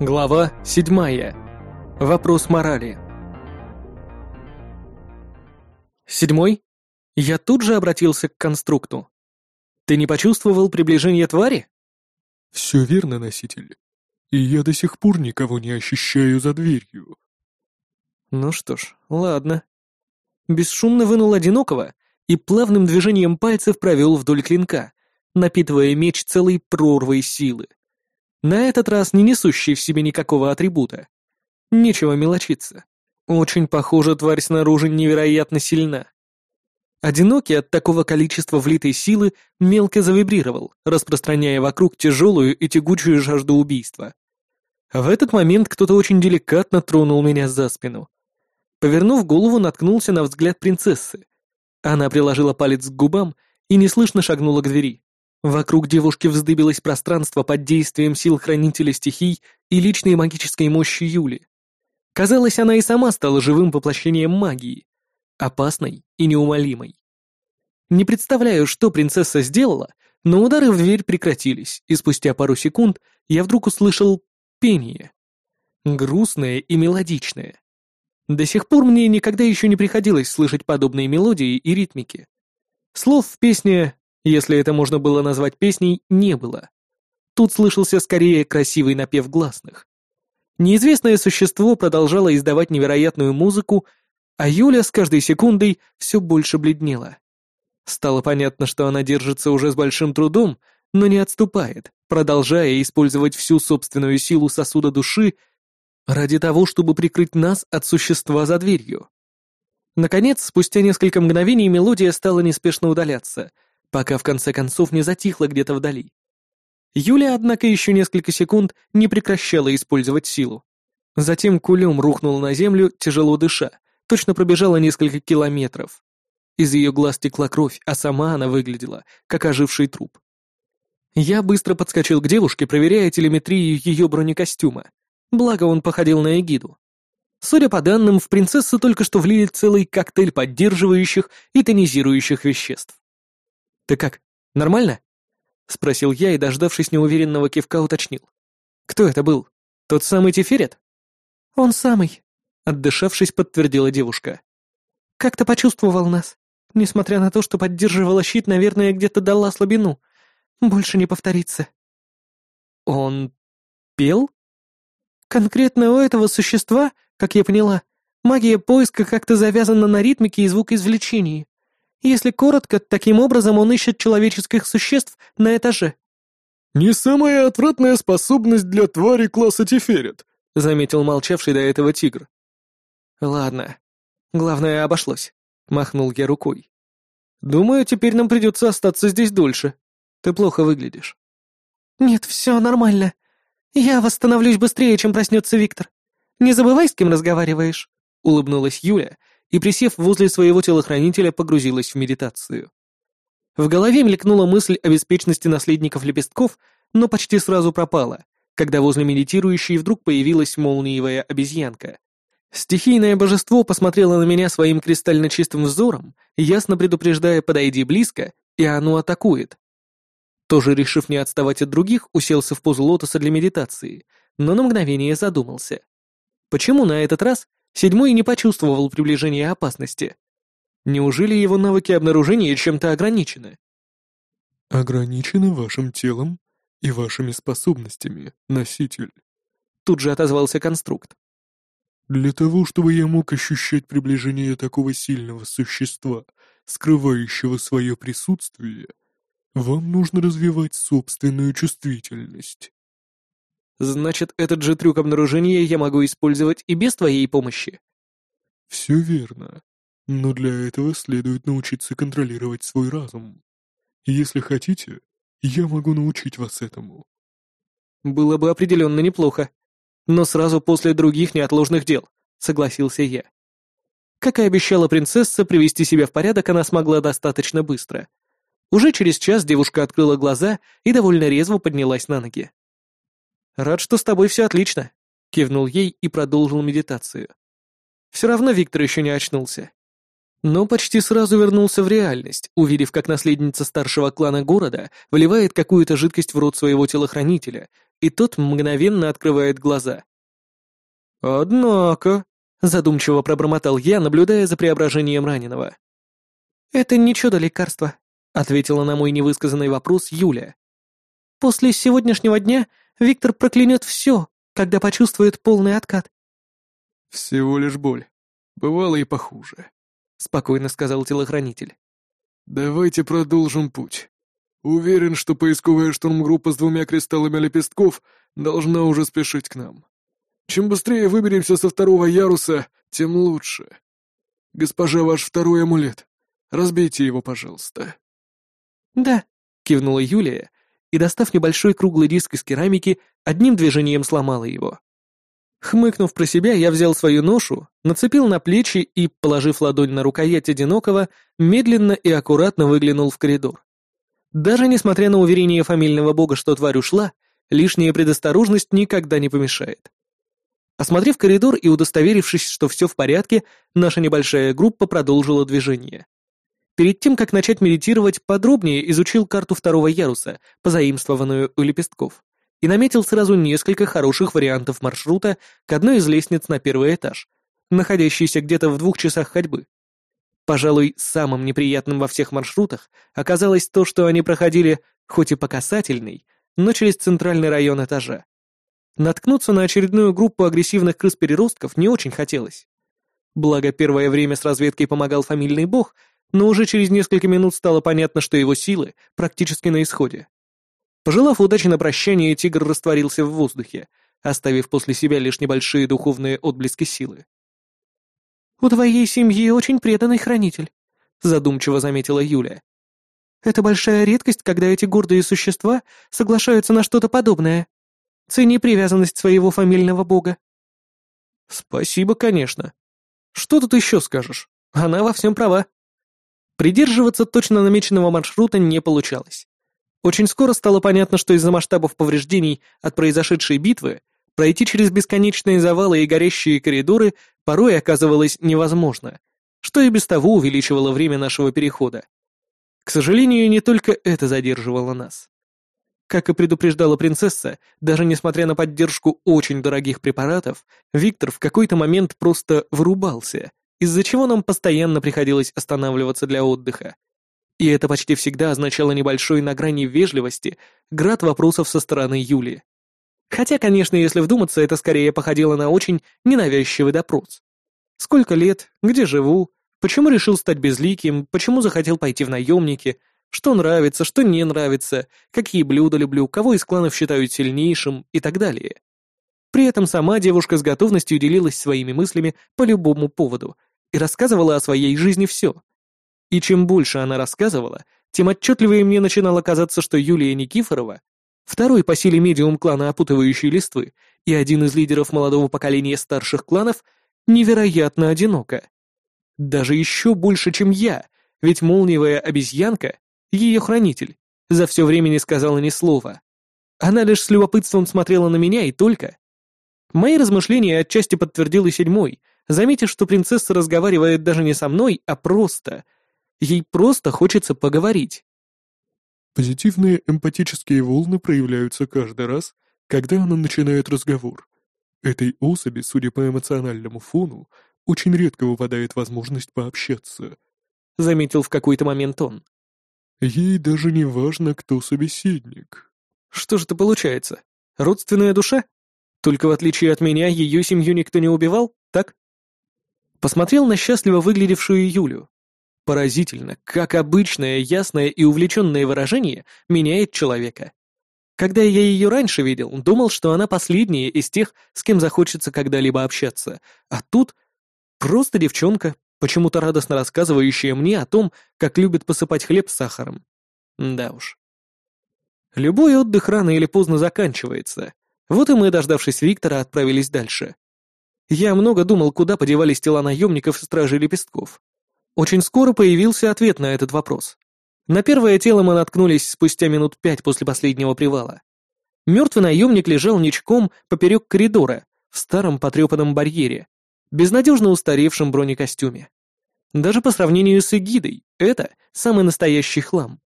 Глава 7. Вопрос морали. Седьмой. Я тут же обратился к конструкту. Ты не почувствовал приближение твари? Все верно, носитель. И я до сих пор никого не ощущаю за дверью. Ну что ж, ладно. Бесшумно вынул одинокого и плавным движением пальцев провел вдоль клинка, напитывая меч целой прорвой силы. На этот раз не несущий в себе никакого атрибута. Нечего мелочиться. Очень похоже, тварь снаружи невероятно сильна. Одинокий от такого количества влитой силы мелко завибрировал, распространяя вокруг тяжелую и тягучую жажду убийства. В этот момент кто-то очень деликатно тронул меня за спину. Повернув голову, наткнулся на взгляд принцессы. Она приложила палец к губам и неслышно шагнула к двери. Вокруг девушки вздыбилось пространство под действием сил хранителя стихий и личной магической мощи Юли. Казалось, она и сама стала живым воплощением магии, опасной и неумолимой. Не представляю, что принцесса сделала, но удары в дверь прекратились, и спустя пару секунд я вдруг услышал пение. Грустное и мелодичное. До сих пор мне никогда еще не приходилось слышать подобные мелодии и ритмики. Слов в песне если это можно было назвать песней, не было. Тут слышался скорее красивый напев гласных. Неизвестное существо продолжало издавать невероятную музыку, а Юля с каждой секундой все больше бледнела. Стало понятно, что она держится уже с большим трудом, но не отступает, продолжая использовать всю собственную силу сосуда души ради того, чтобы прикрыть нас от существа за дверью. Наконец, спустя несколько мгновений мелодия стала неспешно удаляться, пока в конце концов не затихла где-то вдали. Юля, однако, еще несколько секунд не прекращала использовать силу. Затем кулем рухнула на землю, тяжело дыша, точно пробежала несколько километров. Из ее глаз текла кровь, а сама она выглядела, как оживший труп. Я быстро подскочил к девушке, проверяя телеметрию ее бронекостюма. Благо он походил на эгиду. Судя по данным, в принцессу только что влили целый коктейль поддерживающих и тонизирующих веществ. «Ты как, нормально?» — спросил я и, дождавшись неуверенного кивка, уточнил. «Кто это был? Тот самый Теферет?» «Он самый», — отдышавшись, подтвердила девушка. «Как-то почувствовал нас. Несмотря на то, что поддерживала щит, наверное, где-то дала слабину. Больше не повторится». «Он пел?» «Конкретно у этого существа, как я поняла, магия поиска как-то завязана на ритмике и звукоизвлечении. Если коротко, таким образом он ищет человеческих существ на этаже». «Не самая отвратная способность для твари класса Теферет», — заметил молчавший до этого тигр. «Ладно. Главное, обошлось», — махнул я рукой. «Думаю, теперь нам придется остаться здесь дольше. Ты плохо выглядишь». «Нет, все нормально. Я восстановлюсь быстрее, чем проснется Виктор. Не забывай, с кем разговариваешь», — улыбнулась Юля, и, присев возле своего телохранителя, погрузилась в медитацию. В голове мелькнула мысль о беспечности наследников лепестков, но почти сразу пропала, когда возле медитирующей вдруг появилась молниевая обезьянка. Стихийное божество посмотрело на меня своим кристально чистым взором, ясно предупреждая «подойди близко», и оно атакует. Тоже решив не отставать от других, уселся в позу лотоса для медитации, но на мгновение задумался. Почему на этот раз Седьмой не почувствовал приближения опасности. Неужели его навыки обнаружения чем-то ограничены? «Ограничены вашим телом и вашими способностями, носитель», — тут же отозвался конструкт. «Для того, чтобы я мог ощущать приближение такого сильного существа, скрывающего свое присутствие, вам нужно развивать собственную чувствительность». Значит, этот же трюк обнаружения я могу использовать и без твоей помощи? Все верно. Но для этого следует научиться контролировать свой разум. Если хотите, я могу научить вас этому. Было бы определенно неплохо. Но сразу после других неотложных дел, согласился я. Как и обещала принцесса, привести себя в порядок она смогла достаточно быстро. Уже через час девушка открыла глаза и довольно резво поднялась на ноги. «Рад, что с тобой все отлично», — кивнул ей и продолжил медитацию. «Все равно Виктор еще не очнулся». Но почти сразу вернулся в реальность, увидев, как наследница старшего клана города вливает какую-то жидкость в рот своего телохранителя, и тот мгновенно открывает глаза. «Однако», — задумчиво пробормотал я, наблюдая за преображением раненого. «Это не чудо лекарства», — ответила на мой невысказанный вопрос Юля. «После сегодняшнего дня Виктор проклянет все, когда почувствует полный откат». «Всего лишь боль. Бывало и похуже», — спокойно сказал телохранитель. «Давайте продолжим путь. Уверен, что поисковая штурмгруппа с двумя кристаллами лепестков должна уже спешить к нам. Чем быстрее выберемся со второго яруса, тем лучше. Госпожа, ваш второй амулет. Разбейте его, пожалуйста». «Да», — кивнула Юлия, и, достав небольшой круглый диск из керамики, одним движением сломала его. Хмыкнув про себя, я взял свою ношу, нацепил на плечи и, положив ладонь на рукоять одинокого, медленно и аккуратно выглянул в коридор. Даже несмотря на уверение фамильного бога, что тварь ушла, лишняя предосторожность никогда не помешает. Осмотрев коридор и удостоверившись, что все в порядке, наша небольшая группа продолжила движение. Перед тем, как начать медитировать, подробнее изучил карту второго яруса, позаимствованную у лепестков, и наметил сразу несколько хороших вариантов маршрута к одной из лестниц на первый этаж, находящейся где-то в двух часах ходьбы. Пожалуй, самым неприятным во всех маршрутах оказалось то, что они проходили, хоть и по касательной, но через центральный район этажа. Наткнуться на очередную группу агрессивных крыс-переростков не очень хотелось. Благо, первое время с разведкой помогал фамильный бог, но уже через несколько минут стало понятно, что его силы практически на исходе. Пожелав удачи на прощание, тигр растворился в воздухе, оставив после себя лишь небольшие духовные отблески силы. «У твоей семьи очень преданный хранитель», — задумчиво заметила Юля. «Это большая редкость, когда эти гордые существа соглашаются на что-то подобное. Цени привязанность своего фамильного бога». «Спасибо, конечно. Что тут еще скажешь? Она во всем права». Придерживаться точно намеченного маршрута не получалось. Очень скоро стало понятно, что из-за масштабов повреждений от произошедшей битвы пройти через бесконечные завалы и горящие коридоры порой оказывалось невозможно, что и без того увеличивало время нашего перехода. К сожалению, не только это задерживало нас. Как и предупреждала принцесса, даже несмотря на поддержку очень дорогих препаратов, Виктор в какой-то момент просто вырубался, из-за чего нам постоянно приходилось останавливаться для отдыха. И это почти всегда означало небольшой на грани вежливости град вопросов со стороны Юли. Хотя, конечно, если вдуматься, это скорее походило на очень ненавязчивый допрос. Сколько лет, где живу, почему решил стать безликим, почему захотел пойти в наемники, что нравится, что не нравится, какие блюда люблю, кого из кланов считают сильнейшим и так далее. При этом сама девушка с готовностью делилась своими мыслями по любому поводу и рассказывала о своей жизни все, и чем больше она рассказывала, тем отчетливее мне начинало казаться, что Юлия Никифорова, второй по силе медиум клана опутывающей листвы и один из лидеров молодого поколения старших кланов, невероятно одинока. Даже еще больше, чем я, ведь молниевая обезьянка, ее хранитель, за все время не сказала ни слова. Она лишь с любопытством смотрела на меня и только. Мои размышления отчасти подтвердил и седьмой, заметив, что принцесса разговаривает даже не со мной, а просто — Ей просто хочется поговорить. Позитивные эмпатические волны проявляются каждый раз, когда она начинает разговор. Этой особи, судя по эмоциональному фону, очень редко выпадает возможность пообщаться. Заметил в какой-то момент он. Ей даже не важно, кто собеседник. Что же это получается? Родственная душа? Только в отличие от меня, ее семью никто не убивал, так? Посмотрел на счастливо выглядевшую Юлю. Поразительно, как обычное, ясное и увлеченное выражение меняет человека. Когда я ее раньше видел, думал, что она последняя из тех, с кем захочется когда-либо общаться, а тут просто девчонка, почему-то радостно рассказывающая мне о том, как любит посыпать хлеб с сахаром. Да уж. Любой отдых рано или поздно заканчивается. Вот и мы, дождавшись Виктора, отправились дальше. Я много думал, куда подевались тела наемников и стражей лепестков. Очень скоро появился ответ на этот вопрос. На первое тело мы наткнулись спустя минут пять после последнего привала. Мертвый наемник лежал ничком поперек коридора, в старом потрепанном барьере, безнадежно устаревшем бронекостюме. Даже по сравнению с эгидой, это самый настоящий хлам.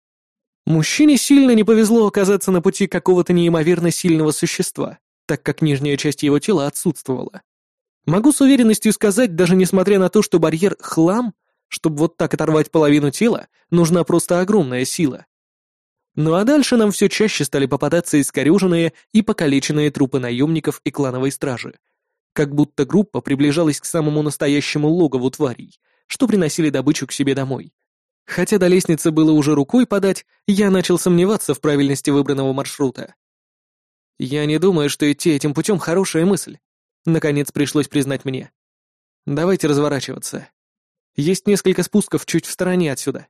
Мужчине сильно не повезло оказаться на пути какого-то неимоверно сильного существа, так как нижняя часть его тела отсутствовала. Могу с уверенностью сказать, даже несмотря на то, что барьер — хлам, чтобы вот так оторвать половину тела, нужна просто огромная сила. Ну а дальше нам все чаще стали попадаться искореженные и покалеченные трупы наемников и клановой стражи. Как будто группа приближалась к самому настоящему логову тварей, что приносили добычу к себе домой. Хотя до лестницы было уже рукой подать, я начал сомневаться в правильности выбранного маршрута. Я не думаю, что идти этим путем хорошая мысль. Наконец пришлось признать мне. Давайте разворачиваться. Есть несколько спусков чуть в стороне отсюда.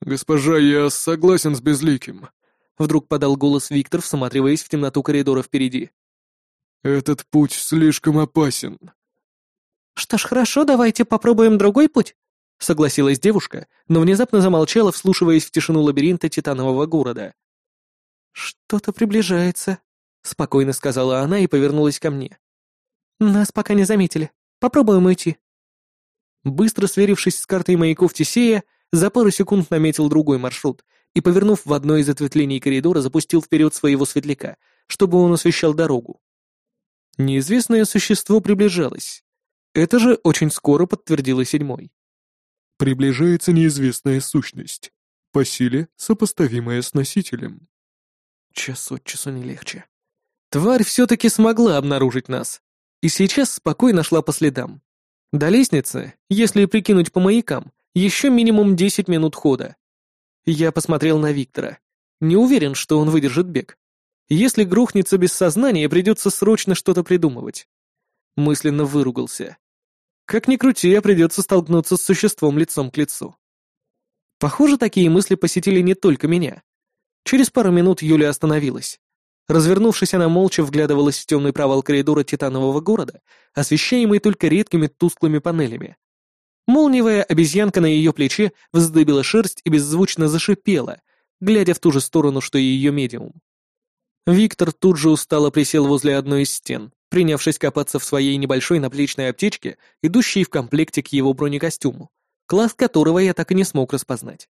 «Госпожа, я согласен с Безликим», — вдруг подал голос Виктор, всматриваясь в темноту коридора впереди. «Этот путь слишком опасен». «Что ж, хорошо, давайте попробуем другой путь», — согласилась девушка, но внезапно замолчала, вслушиваясь в тишину лабиринта Титанового города. «Что-то приближается», — спокойно сказала она и повернулась ко мне. «Нас пока не заметили. Попробуем уйти». Быстро сверившись с картой маяков Тесея, за пару секунд наметил другой маршрут и, повернув в одно из ответвлений коридора, запустил вперед своего светляка, чтобы он освещал дорогу. Неизвестное существо приближалось. Это же очень скоро подтвердило седьмой. Приближается неизвестная сущность. По силе, сопоставимая с носителем. Час от часу не легче. Тварь все-таки смогла обнаружить нас. И сейчас спокойно шла по следам. До лестницы, если прикинуть по маякам, еще минимум 10 минут хода. Я посмотрел на Виктора. Не уверен, что он выдержит бег. Если грохнется без сознания, придется срочно что-то придумывать. Мысленно выругался. Как ни крути, а придется столкнуться с существом лицом к лицу. Похоже, такие мысли посетили не только меня. Через пару минут Юля остановилась. Развернувшись, она молча вглядывалась в темный провал коридора титанового города, освещаемый только редкими тусклыми панелями. Молниевая обезьянка на ее плече вздыбила шерсть и беззвучно зашипела, глядя в ту же сторону, что и ее медиум. Виктор тут же устало присел возле одной из стен, принявшись копаться в своей небольшой наплечной аптечке, идущей в комплекте к его бронекостюму, класс которого я так и не смог распознать.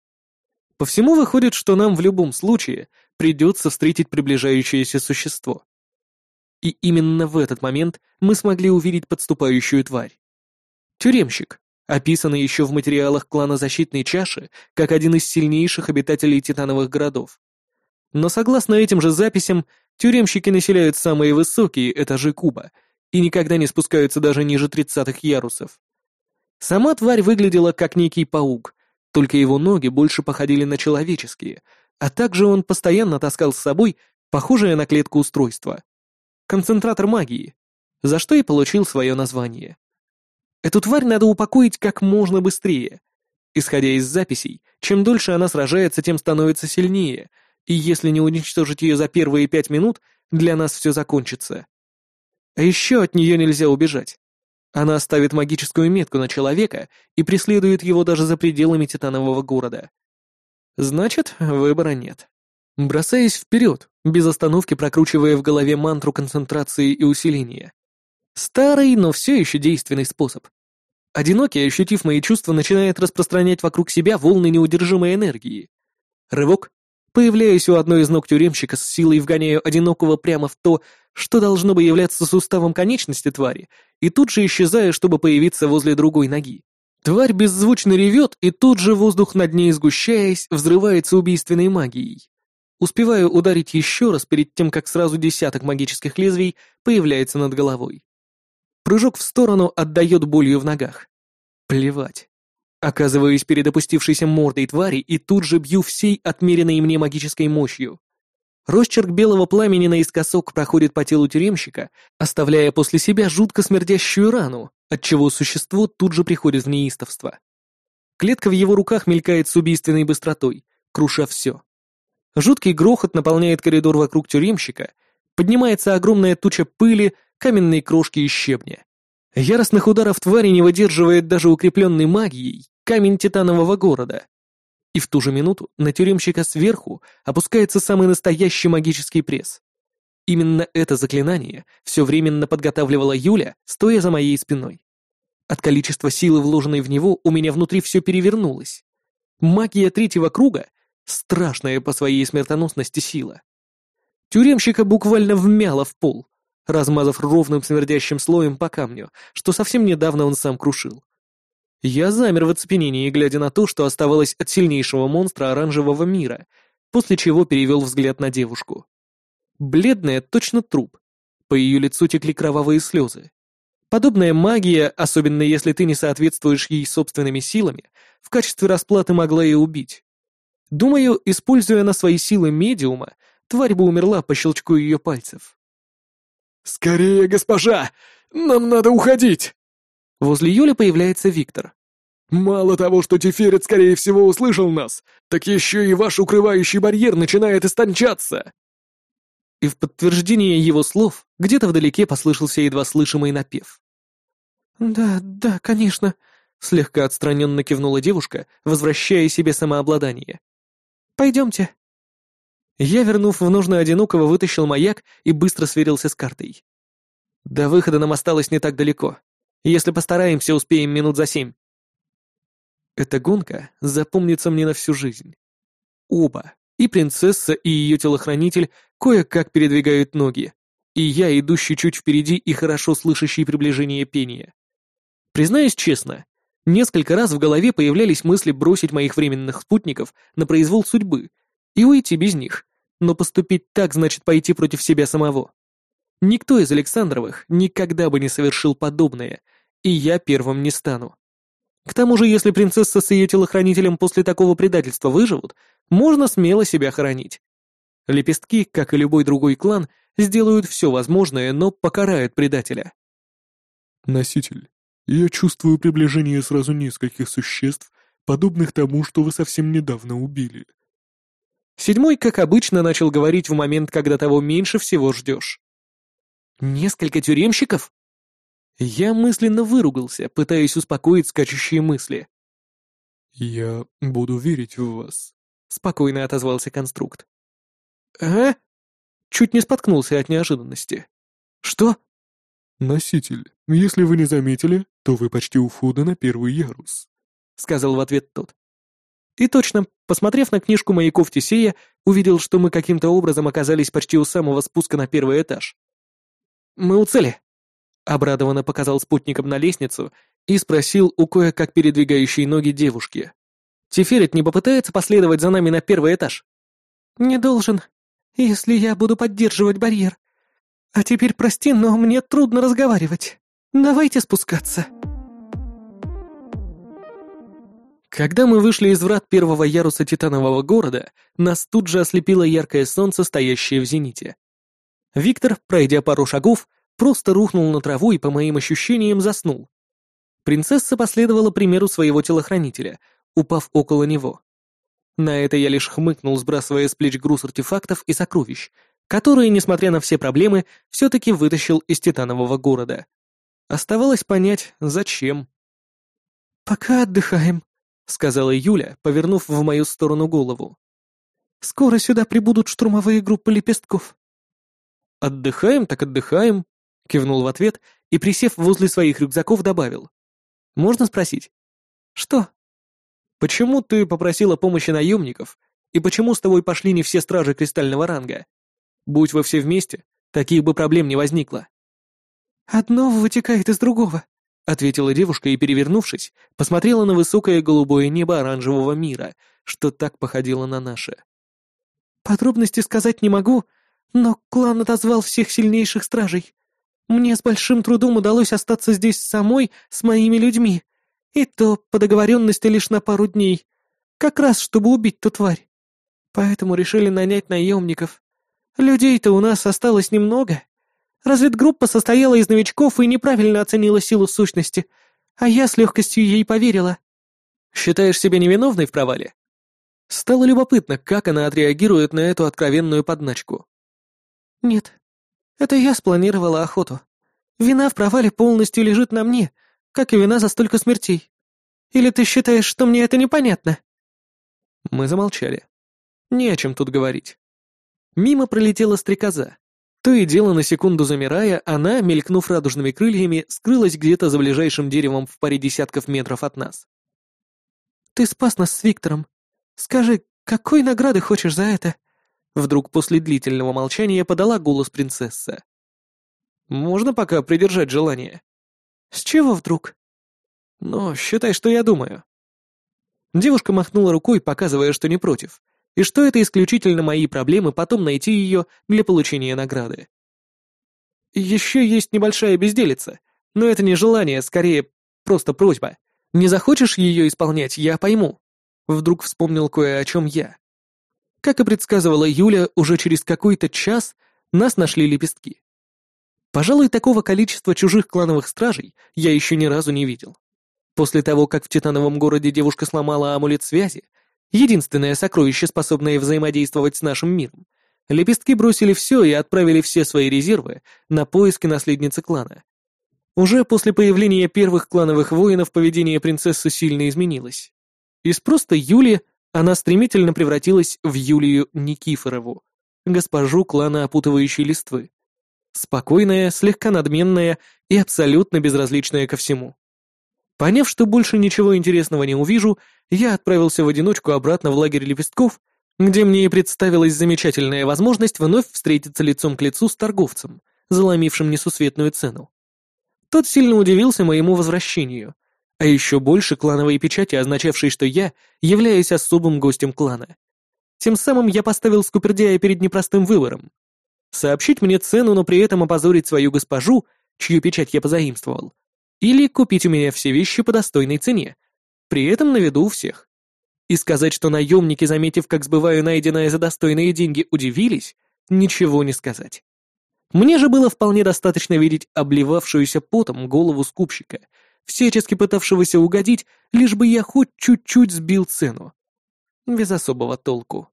По всему выходит, что нам в любом случае придется встретить приближающееся существо. И именно в этот момент мы смогли увидеть подступающую тварь. Тюремщик, описанный еще в материалах клана Защитной Чаши как один из сильнейших обитателей титановых городов. Но согласно этим же записям, тюремщики населяют самые высокие этажи куба и никогда не спускаются даже ниже тридцатых ярусов. Сама тварь выглядела как некий паук, только его ноги больше походили на человеческие, а также он постоянно таскал с собой похожее на клетку устройство. Концентратор магии, за что и получил свое название. Эту тварь надо упокоить как можно быстрее. Исходя из записей, чем дольше она сражается, тем становится сильнее, и если не уничтожить ее за первые пять минут, для нас все закончится. А еще от нее нельзя убежать. Она ставит магическую метку на человека и преследует его даже за пределами титанового города. Значит, выбора нет. Бросаясь вперед, без остановки прокручивая в голове мантру концентрации и усиления. Старый, но все еще действенный способ. Одинокий, ощутив мои чувства, начинает распространять вокруг себя волны неудержимой энергии. Рывок. Появляюсь у одной из ног тюремщика с силой вгоняю одинокого прямо в то, что должно бы являться суставом конечности твари, и тут же исчезаю, чтобы появиться возле другой ноги. Тварь беззвучно ревет, и тут же воздух над ней сгущаясь, взрывается убийственной магией. Успеваю ударить еще раз перед тем, как сразу десяток магических лезвий появляется над головой. Прыжок в сторону отдает болью в ногах. Плевать. Оказываюсь перед опустившейся мордой твари и тут же бью всей отмеренной мне магической мощью. Росчерк белого пламени наискосок проходит по телу тюремщика, оставляя после себя жутко смердящую рану, отчего существо тут же приходит в неистовство. Клетка в его руках мелькает с убийственной быстротой, круша все. Жуткий грохот наполняет коридор вокруг тюремщика, поднимается огромная туча пыли, каменные крошки и щебня. Яростных ударов твари не выдерживает даже укрепленный магией камень титанового города. И в ту же минуту на тюремщика сверху опускается самый настоящий магический пресс. Именно это заклинание все временно подготавливала Юля, стоя за моей спиной. От количества силы, вложенной в него, у меня внутри все перевернулось. Магия третьего круга — страшная по своей смертоносности сила. Тюремщика буквально вмяло в пол, размазав ровным смердящим слоем по камню, что совсем недавно он сам крушил. Я замер в оцепенении, глядя на то, что оставалось от сильнейшего монстра оранжевого мира, после чего перевел взгляд на девушку. Бледная, точно труп. По ее лицу текли кровавые слезы. Подобная магия, особенно если ты не соответствуешь ей собственными силами, в качестве расплаты могла и убить. Думаю, используя на свои силы медиума, тварь бы умерла по щелчку ее пальцев. «Скорее, госпожа! Нам надо уходить!» Возле Юли появляется Виктор. «Мало того, что Теферет, скорее всего, услышал нас, так еще и ваш укрывающий барьер начинает истончаться!» И в подтверждение его слов где-то вдалеке послышался едва слышимый напев. «Да, да, конечно», — слегка отстраненно кивнула девушка, возвращая себе самообладание. «Пойдемте». Я, вернув в нужное одинокого, вытащил маяк и быстро сверился с картой. До выхода нам осталось не так далеко. Если постараемся, успеем минут за семь. Эта гонка запомнится мне на всю жизнь. Оба, и принцесса, и ее телохранитель, кое-как передвигают ноги, и я, идущий чуть впереди и хорошо слышащий приближение пения. Признаюсь честно, несколько раз в голове появлялись мысли бросить моих временных спутников на произвол судьбы и уйти без них, но поступить так значит пойти против себя самого. Никто из Александровых никогда бы не совершил подобное, и я первым не стану. К тому же, если принцесса с ее телохранителем после такого предательства выживут, можно смело себя хоронить. Лепестки, как и любой другой клан, сделают все возможное, но покарают предателя. «Носитель, я чувствую приближение сразу нескольких существ, подобных тому, что вы совсем недавно убили». Седьмой, как обычно, начал говорить в момент, когда того меньше всего ждешь. Несколько тюремщиков? Я мысленно выругался, пытаясь успокоить скачущие мысли. «Я буду верить в вас», — спокойно отозвался конструкт. «А?» Чуть не споткнулся от неожиданности. «Что?» «Носитель, если вы не заметили, то вы почти у входа на первый ярус», — сказал в ответ тот. И точно, посмотрев на книжку маяков Тесея, увидел, что мы каким-то образом оказались почти у самого спуска на первый этаж. «Мы у цели», — обрадованно показал спутником на лестницу и спросил у кое-как передвигающей ноги девушки. «Теферит не попытается последовать за нами на первый этаж?» «Не должен, если я буду поддерживать барьер. А теперь прости, но мне трудно разговаривать. Давайте спускаться». Когда мы вышли из врат первого яруса Титанового города, нас тут же ослепило яркое солнце, стоящее в зените. Виктор, пройдя пару шагов, просто рухнул на траву и, по моим ощущениям, заснул. Принцесса последовала примеру своего телохранителя, упав около него. На это я лишь хмыкнул, сбрасывая с плеч груз артефактов и сокровищ, которые, несмотря на все проблемы, все-таки вытащил из Титанового города. Оставалось понять, зачем. «Пока отдыхаем», — сказала Юля, повернув в мою сторону голову. «Скоро сюда прибудут штурмовые группы лепестков». «Отдыхаем, так отдыхаем», — кивнул в ответ и, присев возле своих рюкзаков, добавил. «Можно спросить?» «Что?» «Почему ты попросила помощи наемников, и почему с тобой пошли не все стражи кристального ранга? Будь вы все вместе, таких бы проблем не возникло». «Одно вытекает из другого», — ответила девушка и, перевернувшись, посмотрела на высокое голубое небо оранжевого мира, что так походило на наше. «Подробности сказать не могу, но клан отозвал всех сильнейших стражей. Мне с большим трудом удалось остаться здесь самой с моими людьми, и то по договоренности лишь на пару дней, как раз чтобы убить ту тварь. Поэтому решили нанять наемников. Людей-то у нас осталось немного. Разведгруппа состояла из новичков и неправильно оценила силу сущности, а я с легкостью ей поверила. Считаешь себя невиновной в провале? Стало любопытно, как она отреагирует на эту откровенную подначку. «Нет. Это я спланировала охоту. Вина в провале полностью лежит на мне, как и вина за столько смертей. Или ты считаешь, что мне это непонятно?» Мы замолчали. Не о чем тут говорить. Мимо пролетела стрекоза. То и дело, на секунду замирая, она, мелькнув радужными крыльями, скрылась где-то за ближайшим деревом в паре десятков метров от нас. «Ты спас нас с Виктором. Скажи, какой награды хочешь за это?» Вдруг после длительного молчания подала голос принцесса. «Можно пока придержать желание?» «С чего вдруг?» «Ну, считай, что я думаю». Девушка махнула рукой, показывая, что не против, и что это исключительно мои проблемы потом найти ее для получения награды. Еще есть небольшая безделица, но это не желание, скорее просто просьба. Не захочешь ее исполнять, я пойму. Вдруг вспомнил кое о чем я. Как и предсказывала Юля, уже через какой-то час нас нашли лепестки. Пожалуй, такого количества чужих клановых стражей я еще ни разу не видел. После того, как в Титановом городе девушка сломала амулет связи, единственное сокровище, способное взаимодействовать с нашим миром. Лепестки бросили все и отправили все свои резервы на поиски наследницы клана. Уже после появления первых клановых воинов поведение принцессы сильно изменилось. Из просто Юли она стремительно превратилась в Юлию Никифорову, госпожу клана опутывающей листвы. Спокойная, слегка надменная и абсолютно безразличная ко всему. Поняв, что больше ничего интересного не увижу, я отправился в одиночку обратно в лагерь лепестков, где мне и представилась замечательная возможность вновь встретиться лицом к лицу с торговцем, заломившим несусветную цену. Тот сильно удивился моему возвращению, а еще больше клановой печати, означавшей, что я являюсь особым гостем клана. Тем самым я поставил скупердяя перед непростым выбором. Сообщить мне цену, но при этом опозорить свою госпожу, чью печать я позаимствовал, или купить у меня все вещи по достойной цене, при этом на виду у всех. И сказать, что наемники, заметив, как сбываю найденное за достойные деньги, удивились, ничего не сказать. Мне же было вполне достаточно видеть обливавшуюся потом голову скупщика, всячески пытавшегося угодить, лишь бы я хоть чуть-чуть сбил цену. Без особого толку.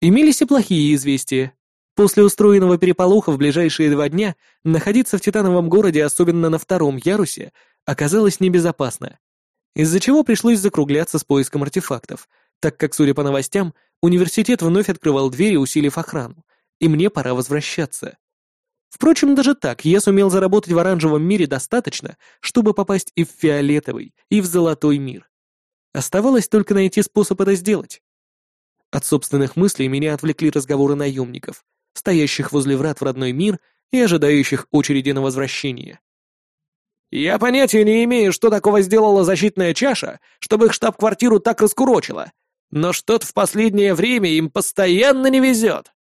Имелись и плохие известия. После устроенного переполоха в ближайшие два дня находиться в Титановом городе, особенно на втором ярусе, оказалось небезопасно, из-за чего пришлось закругляться с поиском артефактов, так как, судя по новостям, университет вновь открывал двери, усилив охрану, и мне пора возвращаться. Впрочем, даже так я сумел заработать в оранжевом мире достаточно, чтобы попасть и в фиолетовый, и в золотой мир. Оставалось только найти способ это сделать. От собственных мыслей меня отвлекли разговоры наемников — стоящих возле врат в родной мир и ожидающих очереди на возвращение. «Я понятия не имею, что такого сделала защитная чаша, чтобы их штаб-квартиру так раскурочила, но что-то в последнее время им постоянно не везет»,